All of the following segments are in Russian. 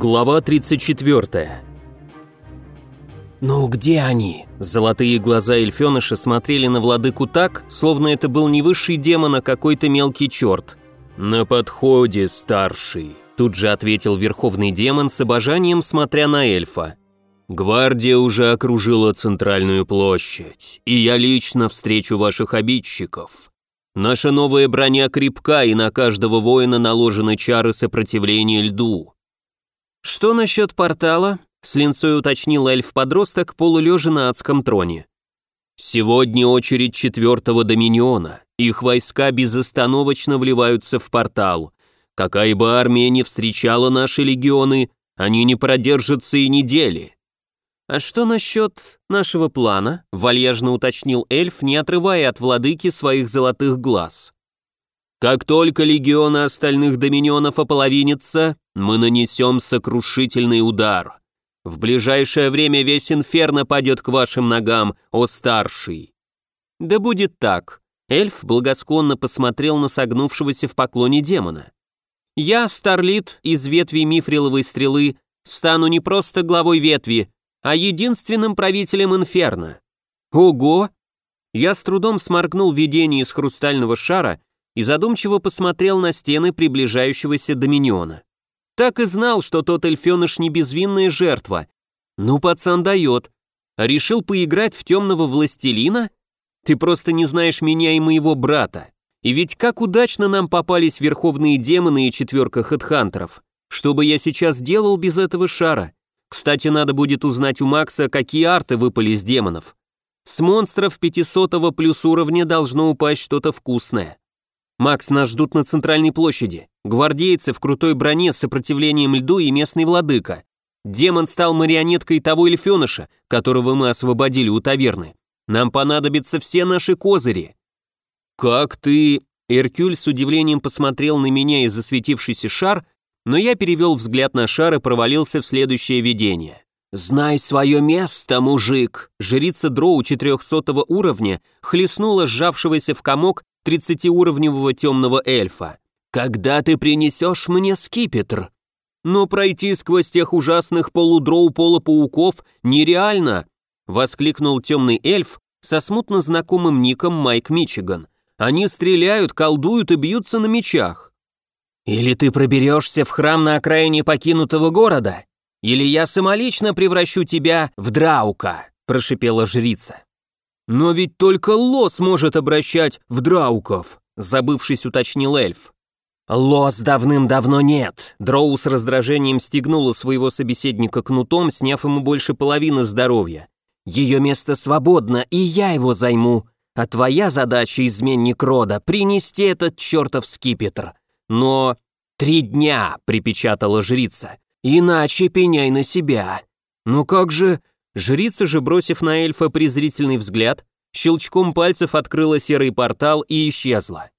Глава 34 «Ну где они?» Золотые глаза эльфеныша смотрели на владыку так, словно это был не высший демон, а какой-то мелкий черт. «На подходе, старший», – тут же ответил верховный демон с обожанием, смотря на эльфа. «Гвардия уже окружила центральную площадь, и я лично встречу ваших обидчиков. Наша новая броня крепка, и на каждого воина наложены чары сопротивления льду. «Что насчет портала?» — с линцой уточнил эльф-подросток, полулежа на адском троне. «Сегодня очередь четвертого доминиона. Их войска безостановочно вливаются в портал. Какая бы армия ни встречала наши легионы, они не продержатся и недели». «А что насчет нашего плана?» — вальяжно уточнил эльф, не отрывая от владыки своих золотых глаз. Как только легионы остальных доминионов ополовинятся, мы нанесем сокрушительный удар. В ближайшее время весь инферно падет к вашим ногам, о старший. Да будет так. Эльф благосклонно посмотрел на согнувшегося в поклоне демона. Я, Старлит, из ветви мифриловой стрелы, стану не просто главой ветви, а единственным правителем инферно. Ого! Я с трудом сморгнул видение из хрустального шара и задумчиво посмотрел на стены приближающегося доминиона. Так и знал, что тот эльфеныш не безвинная жертва. Ну, пацан дает. Решил поиграть в темного властелина? Ты просто не знаешь меня и моего брата. И ведь как удачно нам попались верховные демоны и четверка хедхантеров. Что бы я сейчас делал без этого шара? Кстати, надо будет узнать у Макса, какие арты выпали с демонов. С монстров 500 плюс уровня должно упасть что-то вкусное. «Макс, нас ждут на центральной площади. Гвардейцы в крутой броне с сопротивлением льду и местный владыка. Демон стал марионеткой того эльфеныша, которого мы освободили у таверны. Нам понадобятся все наши козыри». «Как ты...» Эркюль с удивлением посмотрел на меня и засветившийся шар, но я перевел взгляд на шар и провалился в следующее видение. «Знай свое место, мужик!» Жрица дроу 400 уровня хлестнула сжавшегося в комок тридцатиуровневого темного эльфа. «Когда ты принесешь мне скипетр?» «Но пройти сквозь тех ужасных полудроу-полупауков нереально!» воскликнул темный эльф со смутно знакомым ником Майк Мичиган. «Они стреляют, колдуют и бьются на мечах». «Или ты проберешься в храм на окраине покинутого города, или я самолично превращу тебя в драука», прошипела жрица. «Но ведь только Лос может обращать в драуков», забывшись, уточнил эльф. «Лос давным-давно нет», Дроу с раздражением стегнула своего собеседника кнутом, сняв ему больше половины здоровья. «Ее место свободно, и я его займу. А твоя задача, изменник рода, принести этот чертов скипетр. Но...» «Три дня», — припечатала жрица. «Иначе пеняй на себя». «Ну как же...» Жрица же, бросив на эльфа презрительный взгляд, щелчком пальцев открыла серый портал и исчезла.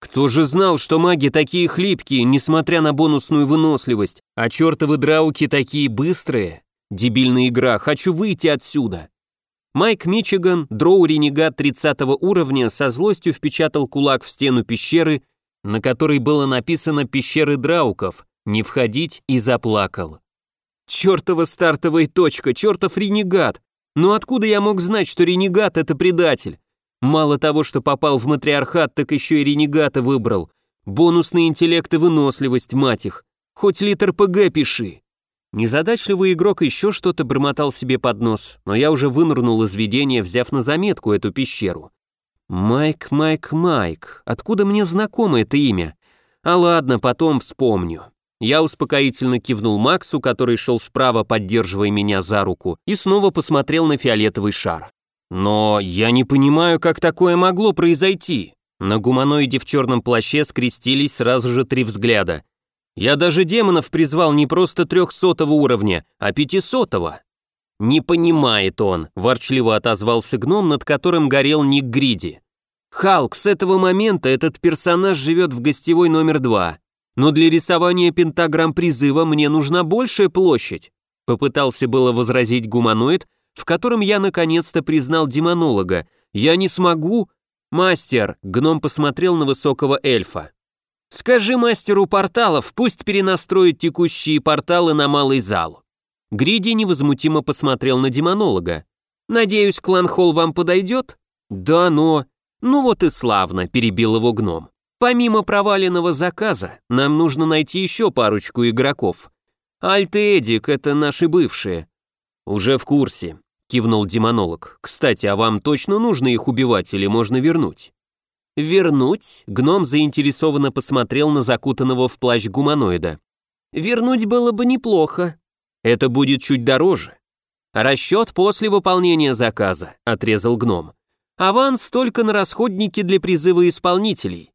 Кто же знал, что маги такие хлипкие, несмотря на бонусную выносливость, а чертовы драуки такие быстрые? Дебильная игра, хочу выйти отсюда. Майк Мичиган, дроу-ренегат 30 уровня, со злостью впечатал кулак в стену пещеры, на которой было написано «Пещеры драуков», «Не входить» и заплакал. Чертова стартовая точка, чертов ренегат. Но откуда я мог знать, что ренегат это предатель? Мало того, что попал в матриархат, так еще и ренегата выбрал. Бонусный интеллект и выносливость, мать их. Хоть литр ПГ пиши. Незадачливый игрок еще что-то бормотал себе под нос, но я уже вынырнул из видения, взяв на заметку эту пещеру. Майк, Майк, Майк. Откуда мне знакомо это имя? А ладно, потом вспомню. Я успокоительно кивнул Максу, который шел справа, поддерживая меня за руку, и снова посмотрел на фиолетовый шар. Но я не понимаю, как такое могло произойти. На гуманоиде в черном плаще скрестились сразу же три взгляда. Я даже демонов призвал не просто трехсотого уровня, а пятисотого. «Не понимает он», – ворчливо отозвался гном, над которым горел ник Гриди. «Халк, с этого момента этот персонаж живет в гостевой номер два. Но для рисования пентаграмм призыва мне нужна большая площадь. Попытался было возразить гуманоид, в котором я наконец-то признал демонолога. Я не смогу. Мастер, гном посмотрел на высокого эльфа. Скажи мастеру порталов, пусть перенастроит текущие порталы на малый зал. Гриди невозмутимо посмотрел на демонолога. «Надеюсь, клан-холл вам подойдет?» «Да, но...» «Ну вот и славно», — перебил его гном. «Помимо проваленного заказа, нам нужно найти еще парочку игроков. Альт и Эдик — это наши бывшие». «Уже в курсе», — кивнул демонолог. «Кстати, а вам точно нужно их убивать или можно вернуть?» «Вернуть?» — гном заинтересованно посмотрел на закутанного в плащ гуманоида. «Вернуть было бы неплохо. Это будет чуть дороже. Расчет после выполнения заказа», — отрезал гном. «Аванс только на расходники для призыва исполнителей».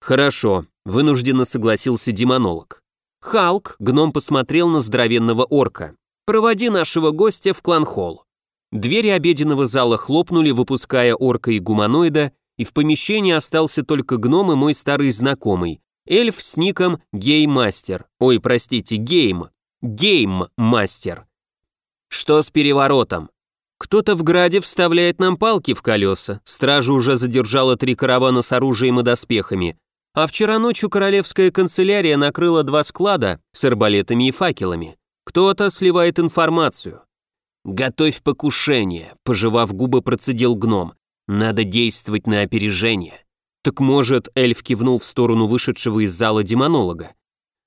«Хорошо», — вынужденно согласился демонолог. «Халк», — гном посмотрел на здоровенного орка. «Проводи нашего гостя в клан-холл». Двери обеденного зала хлопнули, выпуская орка и гуманоида, и в помещении остался только гном и мой старый знакомый, эльф с ником Геймастер. Ой, простите, Гейм. Гейм-мастер. Что с переворотом? Кто-то в граде вставляет нам палки в колеса. Стража уже задержала три каравана с оружием и доспехами. А вчера ночью королевская канцелярия накрыла два склада с арбалетами и факелами. Кто-то сливает информацию. «Готовь покушение», — пожевав губы, процедил гном. «Надо действовать на опережение». «Так может», — эльф кивнул в сторону вышедшего из зала демонолога.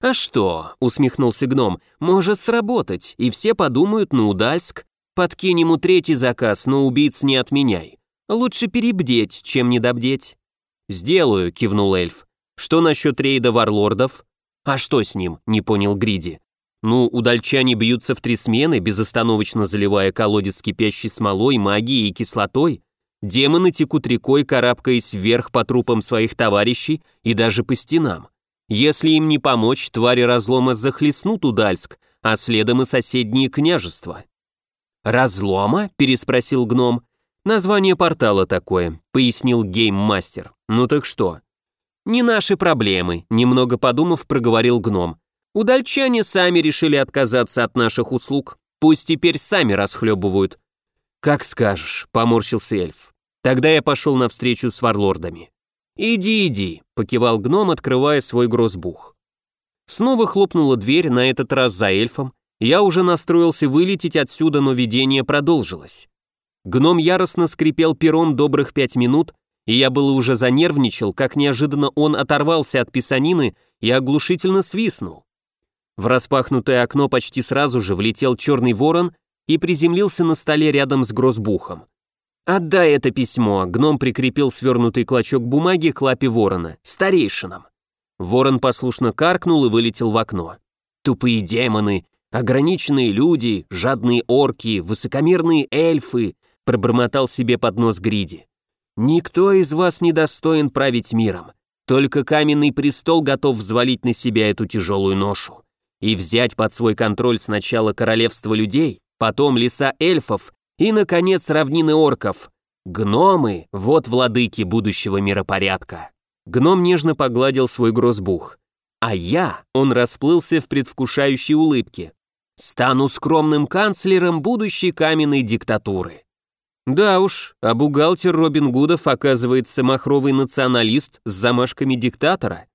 «А что?» — усмехнулся гном. «Может сработать, и все подумают на Удальск. Подкинь ему третий заказ, но убийц не отменяй. Лучше перебдеть, чем недобдеть». «Сделаю», — кивнул эльф. «Что насчет рейда варлордов?» «А что с ним?» — не понял Гриди. «Ну, удальчане бьются в три смены, безостановочно заливая колодец кипящей смолой, магией и кислотой. Демоны текут рекой, карабкаясь вверх по трупам своих товарищей и даже по стенам. Если им не помочь, твари разлома захлестнут Удальск, а следом и соседние княжества. «Разлома?» – переспросил гном. «Название портала такое», – пояснил гейммастер. «Ну так что?» «Не наши проблемы», – немного подумав, проговорил гном. «Удальчане сами решили отказаться от наших услуг. Пусть теперь сами расхлебывают». «Как скажешь», – поморщился эльф. «Тогда я пошел навстречу с варлордами». «Иди, иди», — покивал гном, открывая свой грозбух. Снова хлопнула дверь, на этот раз за эльфом. Я уже настроился вылететь отсюда, но видение продолжилось. Гном яростно скрипел пером добрых пять минут, и я было уже занервничал, как неожиданно он оторвался от писанины и оглушительно свистнул. В распахнутое окно почти сразу же влетел черный ворон и приземлился на столе рядом с грозбухом. «Отдай это письмо», — гном прикрепил свернутый клочок бумаги к лапе ворона, старейшинам. Ворон послушно каркнул и вылетел в окно. «Тупые демоны, ограниченные люди, жадные орки, высокомерные эльфы», — пробормотал себе под нос Гриди. «Никто из вас не достоин править миром. Только каменный престол готов взвалить на себя эту тяжелую ношу и взять под свой контроль сначала королевство людей, потом леса эльфов и, наконец, равнины орков. Гномы — вот владыки будущего миропорядка. Гном нежно погладил свой грозбух. А я, он расплылся в предвкушающей улыбке, стану скромным канцлером будущей каменной диктатуры. Да уж, а бухгалтер Робин Гудов оказывается махровый националист с замашками диктатора.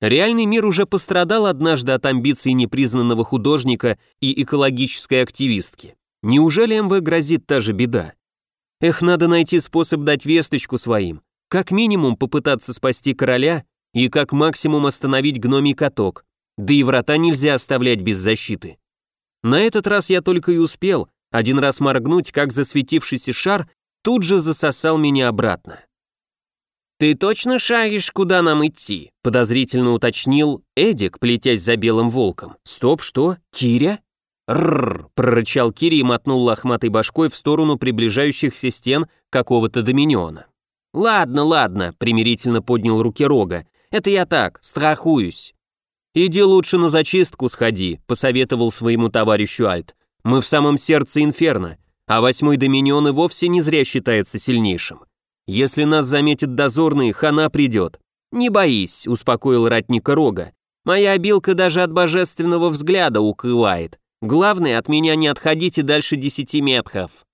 Реальный мир уже пострадал однажды от амбиций непризнанного художника и экологической активистки. Неужели МВ грозит та же беда? Эх, надо найти способ дать весточку своим. Как минимум попытаться спасти короля и как максимум остановить гномий каток. Да и врата нельзя оставлять без защиты. На этот раз я только и успел, один раз моргнуть, как засветившийся шар тут же засосал меня обратно. «Ты точно шаришь, куда нам идти?» – подозрительно уточнил Эдик, плетясь за белым волком. «Стоп, что? Киря?» «Рррр!» – прорычал Кири и мотнул лохматой башкой в сторону приближающихся стен какого-то доминиона. «Ладно, ладно», – примирительно поднял руки Рога. «Это я так, страхуюсь». «Иди лучше на зачистку сходи», – посоветовал своему товарищу Альт. «Мы в самом сердце инферно, а восьмой доминион и вовсе не зря считается сильнейшим. Если нас заметит дозорный, хана придет». «Не боись», – успокоил ратника Рога. «Моя обилка даже от божественного взгляда укрывает. Главное, от меня не отходите дальше десяти метров».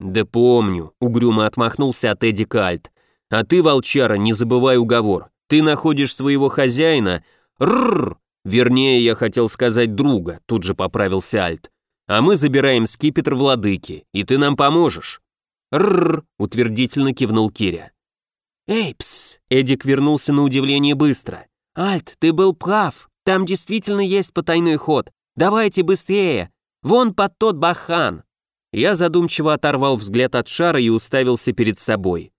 «Да помню», — угрюмо отмахнулся от Эдди Кальт. «А ты, волчара, не забывай уговор. Ты находишь своего хозяина, рррр, вернее, я хотел сказать друга, тут же поправился Альт. А мы забираем скипетр владыки, и ты нам поможешь. Рррр, утвердительно кивнул Киря. Эйпс, Эдик вернулся на удивление быстро. Альт, ты был прав, там действительно есть потайной ход. Давайте быстрее, вон под тот бахан. Я задумчиво оторвал взгляд от шара и уставился перед собой.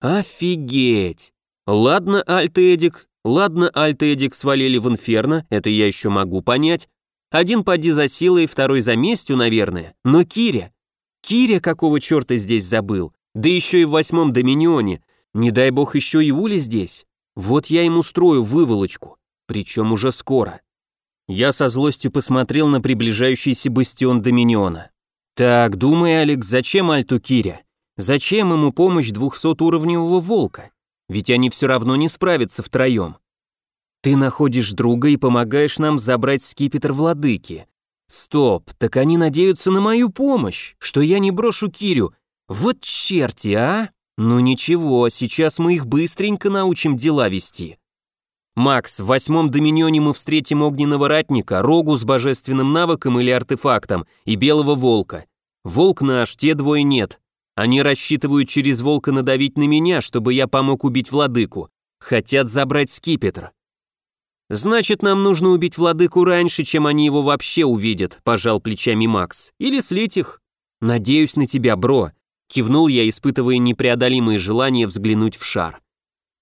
Офигеть! Ладно, Альт и Эдик, ладно, Альт и Эдик свалили в инферно, это я еще могу понять. Один поди за силой, второй за местью, наверное. Но Киря... Киря какого черта здесь забыл? Да еще и в восьмом доминионе. Не дай бог еще и Ули здесь. Вот я им устрою выволочку. Причем уже скоро. Я со злостью посмотрел на приближающийся бастион Доминиона. Так, думай, Алекс, зачем Альту Киря? Зачем ему помощь двухсотуровневого волка? Ведь они все равно не справятся втроем. Ты находишь друга и помогаешь нам забрать скипетр владыки. Стоп, так они надеются на мою помощь, что я не брошу Кирю. Вот черти, а? Ну ничего, сейчас мы их быстренько научим дела вести. Макс, в восьмом доминионе мы встретим огненного ратника, рогу с божественным навыком или артефактом и белого волка. Волк наш, те двое нет. Они рассчитывают через волка надавить на меня, чтобы я помог убить владыку. Хотят забрать скипетр. Значит, нам нужно убить владыку раньше, чем они его вообще увидят, пожал плечами Макс. Или слить их. Надеюсь на тебя, бро. Кивнул я, испытывая непреодолимое желание взглянуть в шар.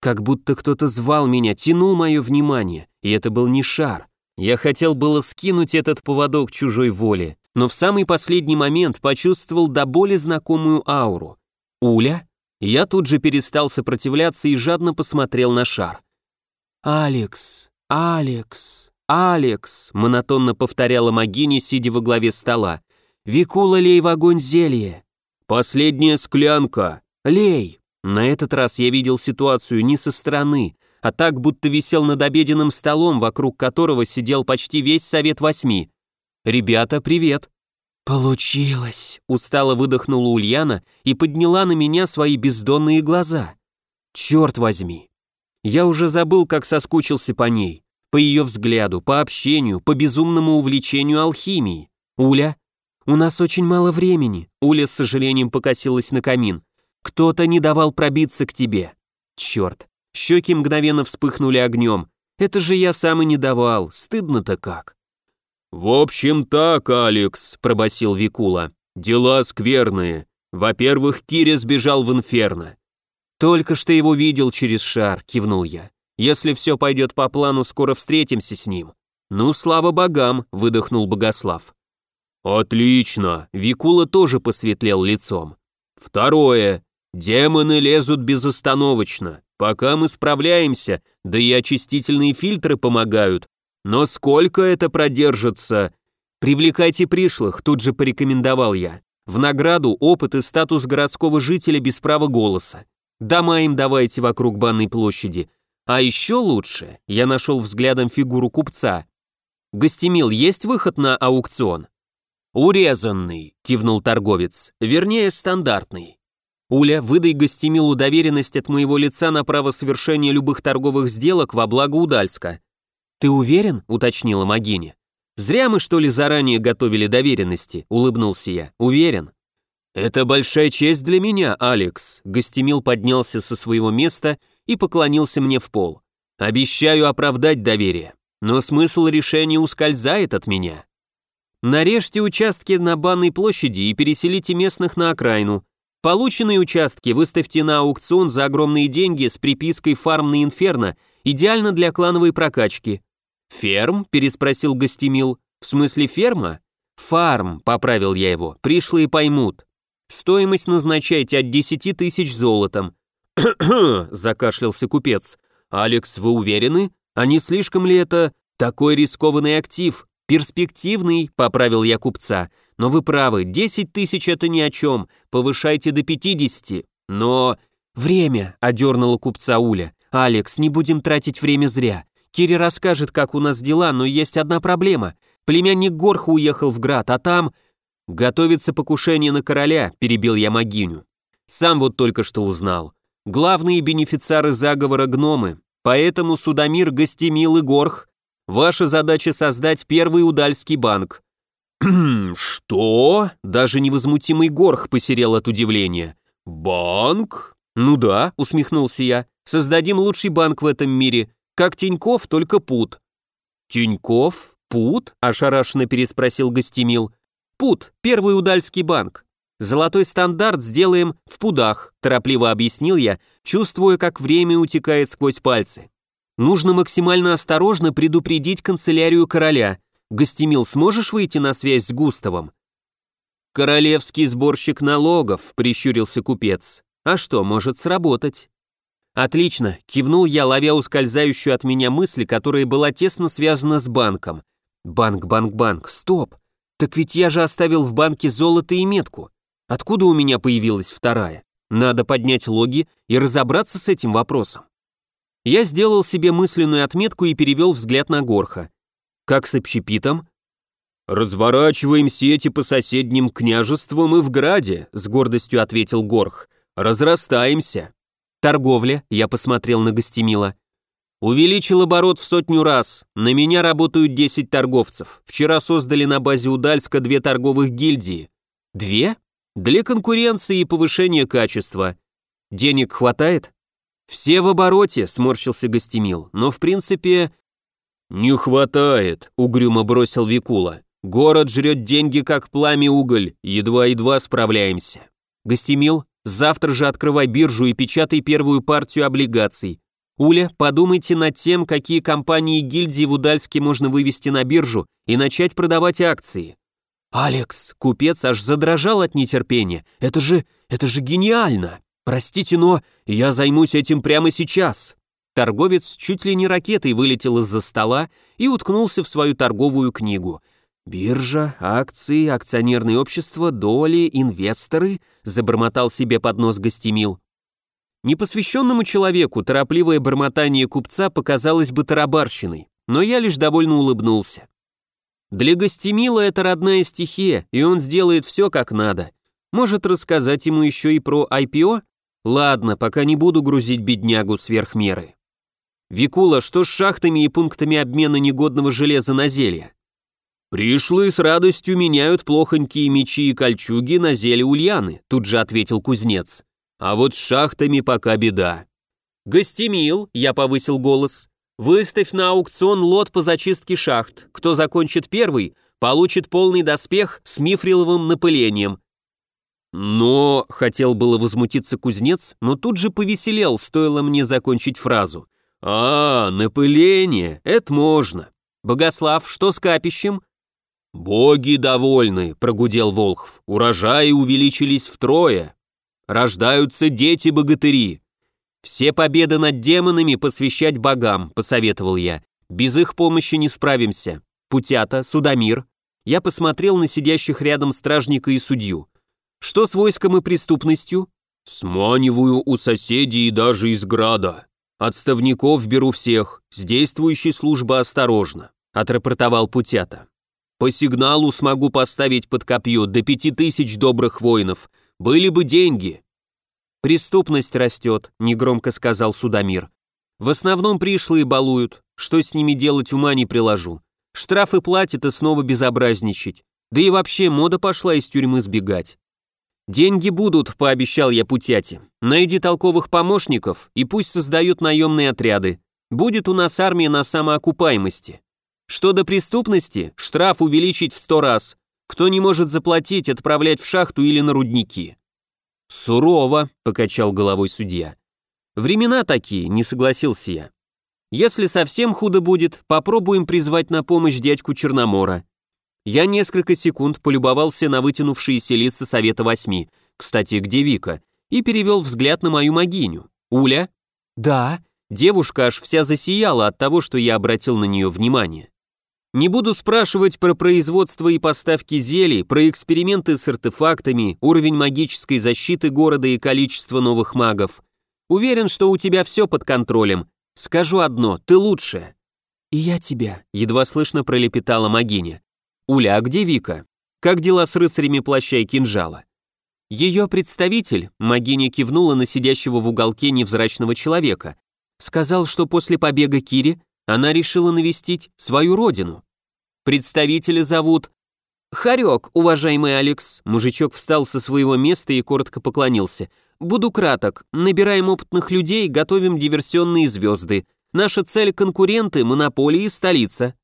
Как будто кто-то звал меня, тянул мое внимание, и это был не шар. Я хотел было скинуть этот поводок чужой воли, но в самый последний момент почувствовал до боли знакомую ауру. «Уля?» Я тут же перестал сопротивляться и жадно посмотрел на шар. «Алекс, Алекс, Алекс», — монотонно повторяла Магини, сидя во главе стола. «Викула, лей в огонь зелье». «Последняя склянка». «Лей, на этот раз я видел ситуацию не со стороны, а так, будто висел над обеденным столом, вокруг которого сидел почти весь совет восьми. «Ребята, привет!» «Получилось!» — устало выдохнула Ульяна и подняла на меня свои бездонные глаза. «Черт возьми!» Я уже забыл, как соскучился по ней, по ее взгляду, по общению, по безумному увлечению алхимией. «Уля?» «У нас очень мало времени», — Уля с сожалением покосилась на камин. Кто-то не давал пробиться к тебе. Черт, щеки мгновенно вспыхнули огнем. Это же я сам и не давал, стыдно-то как. «В общем так, Алекс», — пробасил Викула. «Дела скверные. Во-первых, Киря сбежал в инферно». «Только что его видел через шар», — кивнул я. «Если все пойдет по плану, скоро встретимся с ним». «Ну, слава богам», — выдохнул Богослав. «Отлично», — Викула тоже посветлел лицом. «Второе. Демоны лезут безостановочно. Пока мы справляемся, да и очистительные фильтры помогают. Но сколько это продержится? Привлекайте пришлых, тут же порекомендовал я. В награду опыт и статус городского жителя без права голоса. Дома им давайте вокруг банной площади. А еще лучше, я нашел взглядом фигуру купца. Гостемил, есть выход на аукцион? Урезанный, кивнул торговец, вернее стандартный. Уля, выдай гостемилу доверенность от моего лица на право совершения любых торговых сделок во благо Удальска. Ты уверен? уточнила Магини. Зря мы что ли заранее готовили доверенности, улыбнулся я. Уверен. Это большая честь для меня, Алекс. Гостемил поднялся со своего места и поклонился мне в пол. Обещаю оправдать доверие, но смысл решения ускользает от меня. Нарежьте участки на банной площади и переселите местных на окраину. Полученные участки выставьте на аукцион за огромные деньги с припиской «Фарм на Инферно», идеально для клановой прокачки. «Ферм?» – переспросил Гостемил. «В смысле ферма?» «Фарм», – поправил я его, – «пришлые поймут». «Стоимость назначайте от 10 тысяч золотом». закашлялся купец. «Алекс, вы уверены? А не слишком ли это такой рискованный актив? Перспективный», – поправил я купца – но вы правы, 10 тысяч это ни о чем, повышайте до 50. Но... Время, одернула купца Уля. Алекс, не будем тратить время зря. Кири расскажет, как у нас дела, но есть одна проблема. Племянник Горха уехал в Град, а там... Готовится покушение на короля, перебил я Магиню. Сам вот только что узнал. Главные бенефициары заговора гномы. Поэтому Судомир, Гостемил и Горх, ваша задача создать первый удальский банк. «Что?» Даже невозмутимый Горх посерел от удивления. «Банк?» «Ну да», — усмехнулся я. «Создадим лучший банк в этом мире. Как Тиньков, только пут». «Тиньков? Пут?» — ошарашенно переспросил Гостемил. «Пут, первый удальский банк. Золотой стандарт сделаем в пудах», — торопливо объяснил я, чувствуя, как время утекает сквозь пальцы. «Нужно максимально осторожно предупредить канцелярию короля. Гостемил, сможешь выйти на связь с Густавом?» «Королевский сборщик налогов», — прищурился купец. «А что, может сработать?» «Отлично», — кивнул я, ловя ускользающую от меня мысль, которая была тесно связана с банком. «Банк, банк, банк, стоп! Так ведь я же оставил в банке золото и метку. Откуда у меня появилась вторая? Надо поднять логи и разобраться с этим вопросом». Я сделал себе мысленную отметку и перевел взгляд на Горха. «Как с общепитом?» «Разворачиваем сети по соседним княжествам и в Граде», — с гордостью ответил Горх. «Разрастаемся». «Торговля», — я посмотрел на Гостемила. «Увеличил оборот в сотню раз. На меня работают 10 торговцев. Вчера создали на базе Удальска две торговых гильдии». «Две?» «Для конкуренции и повышения качества. Денег хватает?» «Все в обороте», — сморщился Гостемил. «Но в принципе...» «Не хватает», — угрюмо бросил Викула. Город жрет деньги, как пламя уголь, едва-едва справляемся. Гостемил, завтра же открывай биржу и печатай первую партию облигаций. Уля, подумайте над тем, какие компании и гильдии в Удальске можно вывести на биржу и начать продавать акции. Алекс, купец аж задрожал от нетерпения. Это же, это же гениально. Простите, но я займусь этим прямо сейчас. Торговец чуть ли не ракетой вылетел из-за стола и уткнулся в свою торговую книгу – «Биржа, акции, акционерные общества, доли, инвесторы», забормотал себе под нос гостемил. Непосвященному человеку торопливое бормотание купца показалось бы тарабарщиной, но я лишь довольно улыбнулся. Для гостемила это родная стихия, и он сделает все как надо. Может рассказать ему еще и про IPO? Ладно, пока не буду грузить беднягу сверх меры. Викула, что с шахтами и пунктами обмена негодного железа на зелья? «Пришлые с радостью меняют плохонькие мечи и кольчуги на зелье ульяны», тут же ответил кузнец. «А вот с шахтами пока беда». «Гостемил», я повысил голос, «выставь на аукцион лот по зачистке шахт. Кто закончит первый, получит полный доспех с мифриловым напылением». «Но...» — хотел было возмутиться кузнец, но тут же повеселел, стоило мне закончить фразу. «А, напыление, это можно». «Богослав, что с капищем?» «Боги довольны», — прогудел Волхв, — «урожаи увеличились втрое. Рождаются дети-богатыри». «Все победы над демонами посвящать богам», — посоветовал я. «Без их помощи не справимся. Путята, Судомир». Я посмотрел на сидящих рядом стражника и судью. «Что с войском и преступностью?» «Сманиваю у соседей и даже из града. Отставников беру всех, с действующей службы осторожно», — отрапортовал Путята. По сигналу смогу поставить под копье до пяти тысяч добрых воинов. Были бы деньги». «Преступность растет», — негромко сказал Судомир. «В основном пришлые балуют. Что с ними делать, ума не приложу. Штрафы платят и снова безобразничать. Да и вообще мода пошла из тюрьмы сбегать. «Деньги будут», — пообещал я Путяте. «Найди толковых помощников и пусть создают наемные отряды. Будет у нас армия на самоокупаемости. Что до преступности, штраф увеличить в сто раз. Кто не может заплатить, отправлять в шахту или на рудники. Сурово, покачал головой судья. Времена такие, не согласился я. Если совсем худо будет, попробуем призвать на помощь дядьку Черномора. Я несколько секунд полюбовался на вытянувшиеся лица Совета Восьми, кстати, где Вика, и перевел взгляд на мою могиню. Уля? Да, девушка аж вся засияла от того, что я обратил на нее внимание. Не буду спрашивать про производство и поставки зелий, про эксперименты с артефактами, уровень магической защиты города и количество новых магов. Уверен, что у тебя все под контролем. Скажу одно, ты лучшая. И я тебя, едва слышно пролепетала магиня. Уля, а где Вика? Как дела с рыцарями плаща и кинжала? Ее представитель, магиня кивнула на сидящего в уголке невзрачного человека, Сказал, что после побега Кири она решила навестить свою родину. Представителя зовут «Харек, уважаемый Алекс», мужичок встал со своего места и коротко поклонился. «Буду краток. Набираем опытных людей, готовим диверсионные звезды. Наша цель – конкуренты, монополии столица».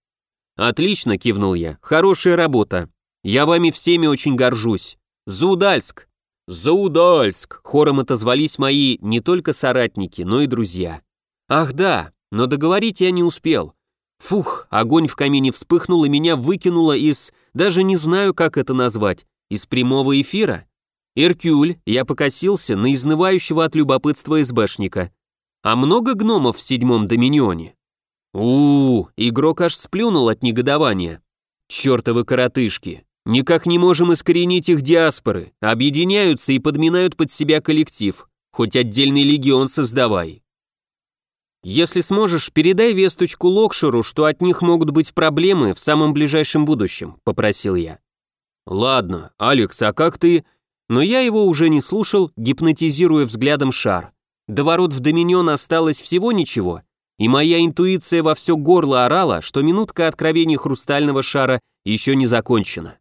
«Отлично», – кивнул я. «Хорошая работа. Я вами всеми очень горжусь. Заудальск!» «Заудальск!» – хором отозвались мои не только соратники, но и друзья. «Ах да, но договорить я не успел. Фух, огонь в камине вспыхнул и меня выкинуло из... Даже не знаю, как это назвать. Из прямого эфира. Иркюль, я покосился на изнывающего от любопытства СБшника. А много гномов в седьмом доминионе? у, -у, -у игрок аж сплюнул от негодования. Чёртовы коротышки. Никак не можем искоренить их диаспоры. Объединяются и подминают под себя коллектив. Хоть отдельный легион создавай. Если сможешь, передай весточку Локшеру, что от них могут быть проблемы в самом ближайшем будущем», — попросил я. «Ладно, Алекс, а как ты...» Но я его уже не слушал, гипнотизируя взглядом шар. До ворот в Доминион осталось всего ничего, и моя интуиция во все горло орала, что минутка откровений хрустального шара еще не закончена.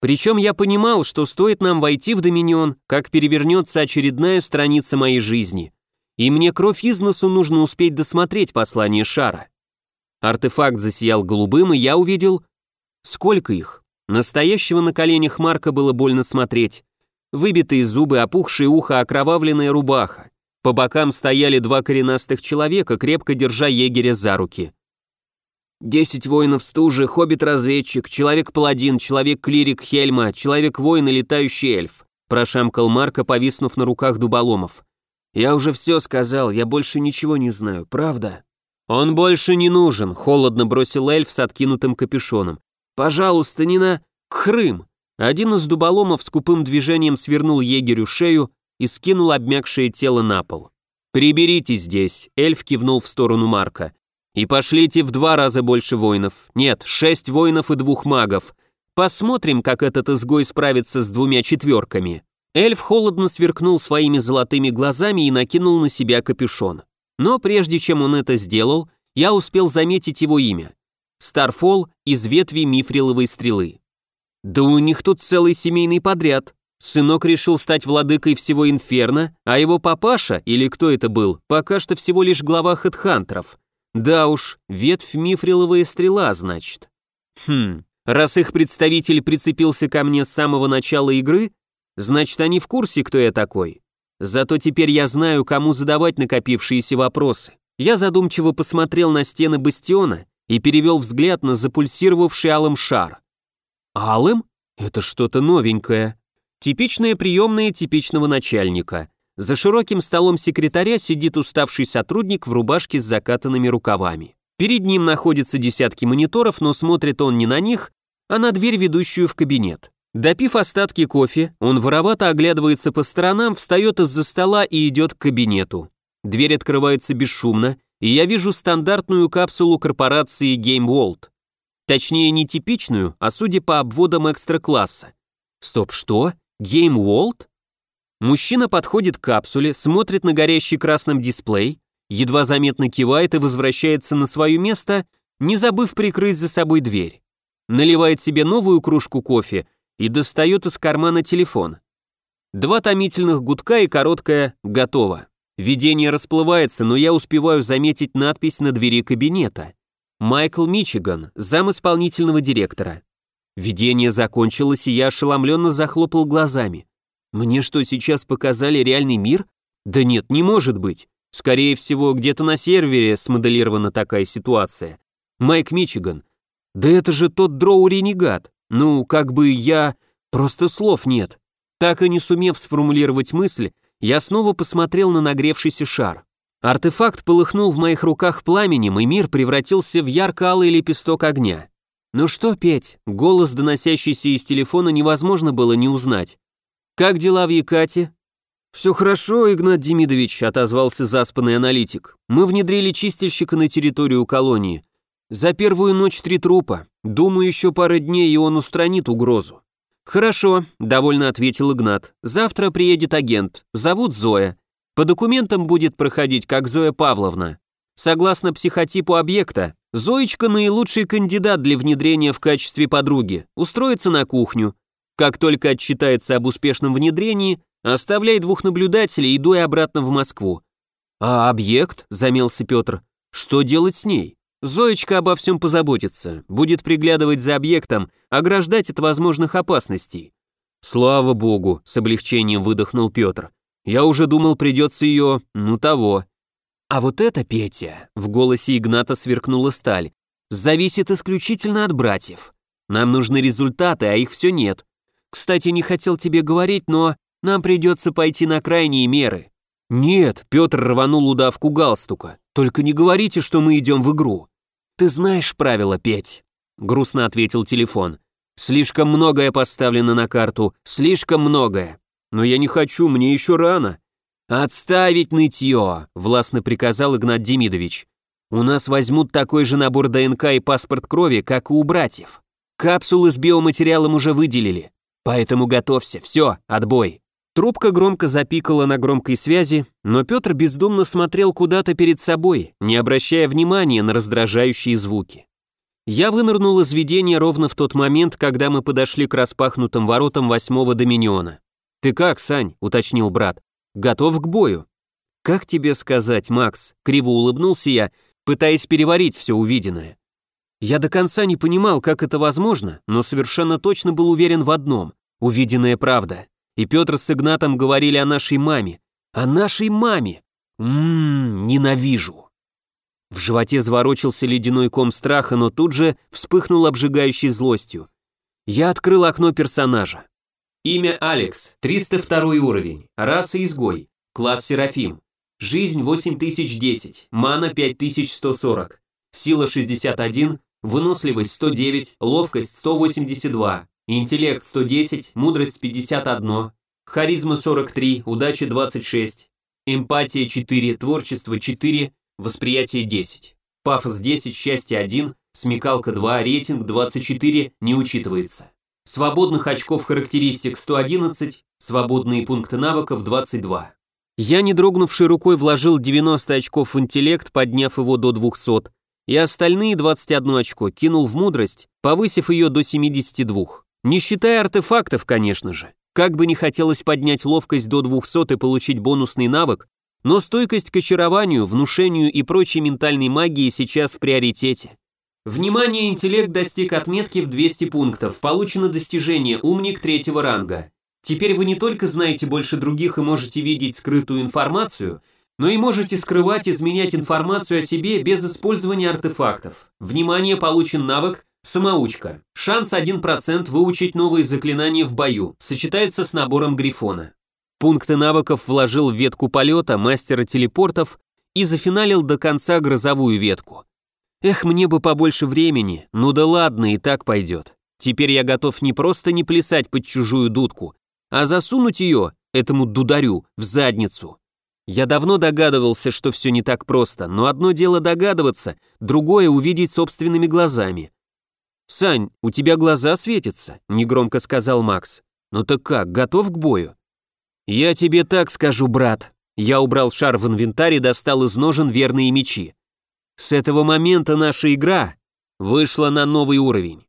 Причем я понимал, что стоит нам войти в Доминион, как перевернется очередная страница моей жизни — и мне кровь из носу нужно успеть досмотреть послание шара. Артефакт засиял голубым, и я увидел... Сколько их? Настоящего на коленях Марка было больно смотреть. Выбитые зубы, опухшие ухо, окровавленная рубаха. По бокам стояли два коренастых человека, крепко держа егеря за руки. Десять воинов стужи, хоббит-разведчик, человек-паладин, человек-клирик Хельма, человек-воин и летающий эльф, прошамкал Марка, повиснув на руках дуболомов. Я уже все сказал, я больше ничего не знаю, правда? Он больше не нужен, холодно бросил эльф с откинутым капюшоном. Пожалуйста, не на... Хрым! Один из дуболомов с купым движением свернул егерю шею и скинул обмякшее тело на пол. «Приберите здесь», — эльф кивнул в сторону Марка. «И пошлите в два раза больше воинов. Нет, шесть воинов и двух магов. Посмотрим, как этот изгой справится с двумя четверками». Эльф холодно сверкнул своими золотыми глазами и накинул на себя капюшон. Но прежде чем он это сделал, я успел заметить его имя. Старфол из ветви мифриловой стрелы. Да у них тут целый семейный подряд. Сынок решил стать владыкой всего инферно, а его папаша, или кто это был, пока что всего лишь глава хедхантеров. Да уж, ветвь мифриловая стрела, значит. Хм, раз их представитель прицепился ко мне с самого начала игры, Значит, они в курсе, кто я такой. Зато теперь я знаю, кому задавать накопившиеся вопросы. Я задумчиво посмотрел на стены бастиона и перевел взгляд на запульсировавший алым шар. Алым? Это что-то новенькое. Типичная приемная типичного начальника. За широким столом секретаря сидит уставший сотрудник в рубашке с закатанными рукавами. Перед ним находятся десятки мониторов, но смотрит он не на них, а на дверь, ведущую в кабинет. Допив остатки кофе, он воровато оглядывается по сторонам, встает из-за стола и идет к кабинету. Дверь открывается бесшумно, и я вижу стандартную капсулу корпорации Game World. Точнее, не типичную, а судя по обводам экстра-класса. Стоп, что? Game World? Мужчина подходит к капсуле, смотрит на горящий красным дисплей, едва заметно кивает и возвращается на свое место, не забыв прикрыть за собой дверь. Наливает себе новую кружку кофе и достает из кармана телефон. Два томительных гудка и короткое «Готово». Видение расплывается, но я успеваю заметить надпись на двери кабинета. Майкл Мичиган, зам исполнительного директора. Видение закончилось, и я ошеломленно захлопал глазами. Мне что, сейчас показали реальный мир? Да нет, не может быть. Скорее всего, где-то на сервере смоделирована такая ситуация. Майк Мичиган. Да это же тот дроу-ренегат. Ну, как бы я... Просто слов нет. Так и не сумев сформулировать мысль, я снова посмотрел на нагревшийся шар. Артефакт полыхнул в моих руках пламенем, и мир превратился в ярко-алый лепесток огня. «Ну что, Петь?» Голос, доносящийся из телефона, невозможно было не узнать. «Как дела в Якате?» «Все хорошо, Игнат Демидович», — отозвался заспанный аналитик. «Мы внедрили чистильщика на территорию колонии. За первую ночь три трупа. Думаю, еще пара дней, и он устранит угрозу. Хорошо, довольно ответил Игнат. Завтра приедет агент. Зовут Зоя. По документам будет проходить, как Зоя Павловна. Согласно психотипу объекта, Зоечка наилучший кандидат для внедрения в качестве подруги, устроится на кухню. Как только отчитается об успешном внедрении, оставляй двух наблюдателей и дуй обратно в Москву. А объект, замелся Петр, что делать с ней? Зоечка обо всем позаботится, будет приглядывать за объектом, ограждать от возможных опасностей. Слава богу, с облегчением выдохнул Петр. Я уже думал, придется ее, ну того. А вот это, Петя, в голосе Игната сверкнула сталь, зависит исключительно от братьев. Нам нужны результаты, а их все нет. Кстати, не хотел тебе говорить, но нам придется пойти на крайние меры. Нет, Петр рванул удавку галстука. Только не говорите, что мы идем в игру. Ты знаешь правила, Петь, грустно ответил телефон. Слишком многое поставлено на карту, слишком многое. Но я не хочу, мне еще рано. «Отставить нытье!» – властно приказал Игнат Демидович. «У нас возьмут такой же набор ДНК и паспорт крови, как и у братьев. Капсулы с биоматериалом уже выделили. Поэтому готовься, все, отбой». Трубка громко запикала на громкой связи, но Петр бездумно смотрел куда-то перед собой, не обращая внимания на раздражающие звуки. Я вынырнул из видения ровно в тот момент, когда мы подошли к распахнутым воротам восьмого доминиона. «Ты как, Сань?» — уточнил брат. Готов к бою. Как тебе сказать, Макс? Криво улыбнулся я, пытаясь переварить все увиденное. Я до конца не понимал, как это возможно, но совершенно точно был уверен в одном. Увиденная правда. И Петр с Игнатом говорили о нашей маме. О нашей маме. Ммм, ненавижу. В животе заворочился ледяной ком страха, но тут же вспыхнул обжигающей злостью. Я открыл окно персонажа. Имя Алекс, 302 уровень, раса изгой, класс Серафим. Жизнь 8010, мана 5140, сила 61, выносливость 109, ловкость 182, интеллект 110, мудрость 51, харизма 43, удача 26, эмпатия 4, творчество 4, восприятие 10, пафос 10, счастье 1, смекалка 2, рейтинг 24 не учитывается. Свободных очков характеристик 111, свободные пункты навыков 22. Я, не дрогнувшей рукой, вложил 90 очков в интеллект, подняв его до 200, и остальные 21 очко кинул в мудрость, повысив ее до 72. Не считая артефактов, конечно же. Как бы не хотелось поднять ловкость до 200 и получить бонусный навык, но стойкость к очарованию, внушению и прочей ментальной магии сейчас в приоритете. Внимание, интеллект достиг отметки в 200 пунктов, получено достижение «Умник» третьего ранга. Теперь вы не только знаете больше других и можете видеть скрытую информацию, но и можете скрывать, изменять информацию о себе без использования артефактов. Внимание, получен навык «Самоучка». Шанс 1% выучить новые заклинания в бою, сочетается с набором Грифона. Пункты навыков вложил в ветку полета, мастера телепортов и зафиналил до конца грозовую ветку. Эх, мне бы побольше времени, ну да ладно, и так пойдет. Теперь я готов не просто не плясать под чужую дудку, а засунуть ее, этому дударю, в задницу. Я давно догадывался, что все не так просто, но одно дело догадываться, другое увидеть собственными глазами. «Сань, у тебя глаза светятся», — негромко сказал Макс. «Ну так как, готов к бою?» «Я тебе так скажу, брат». Я убрал шар в инвентарь и достал из ножен верные мечи. С этого момента наша игра вышла на новый уровень.